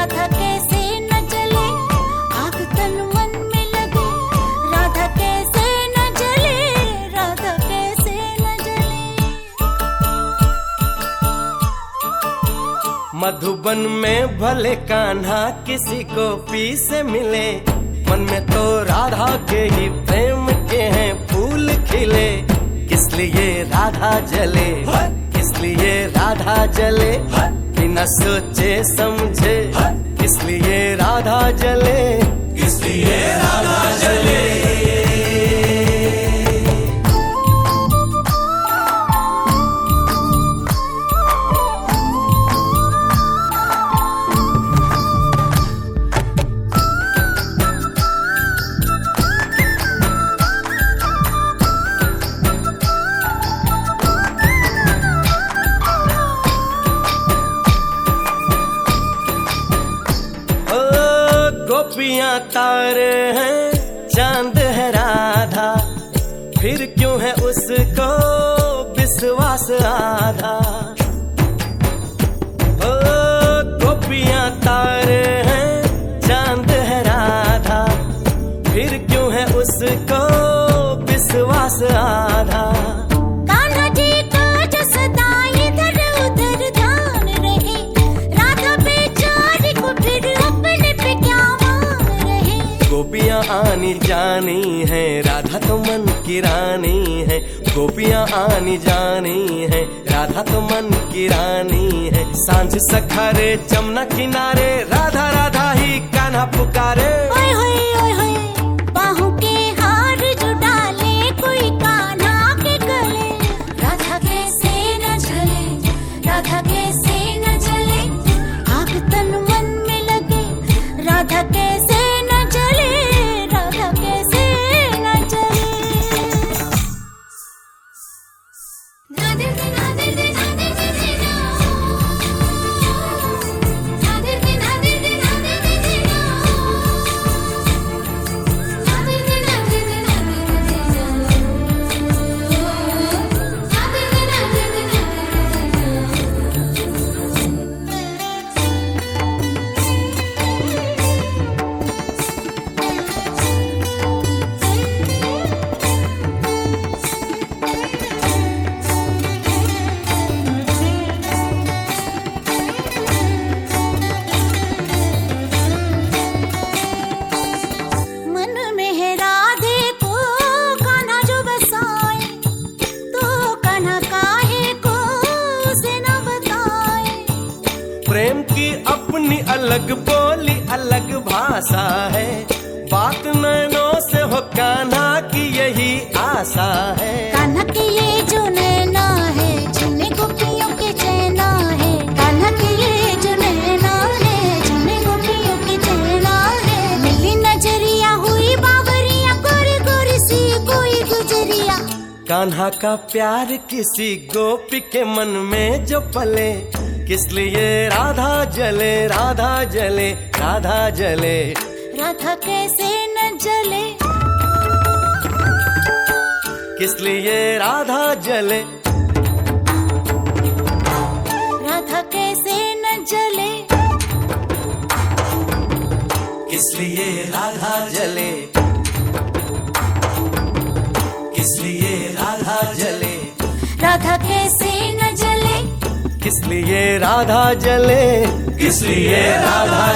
राधा मधुबन में भले कान्हा किसी को पी से मिले, मन में तो राधा के ही प्रेम के हैं फूल खिले। किस लिए राधा जले? किस लिए राधा जले? बिना सोचे समझे किस लिए राधा जले। गोपियाँ तारे हैं चाँद है राधा। फिर क्यों है उसको विश्वास आधा? आनी जानी है, राधा तो मन की रानी है, गोपियाँ आनी जानी है, राधा तो मन की रानी है। साँझ सखारे जमुना किनारे, राधा राधा ही कान्हा पुकारे। प्रेम की अपनी अलग बोली अलग भाषा है। बात नैनों से हो कान्हा की यही आशा है। कान्हा की ये जो नैना है जिन्हें गोपियों के चैना है। कान्हा की ये जो नैना है जिन्हें गोपियों के चैना है। मिली नज़रिया हुई बाबरिया गोरी गोरी सी कोई गुजरिया। कान्हा का प्यार किसी गोपी के मन में जो पले किस लिए राधा जले राधा जले राधा जले? राधा कैसे न जले? किस लिए राधा जले? राधा कैसे न जले? किस लिए राधा जले? किस लिए राधा जले? राधा कैसे किस लिए राधा जले किस लिए राधा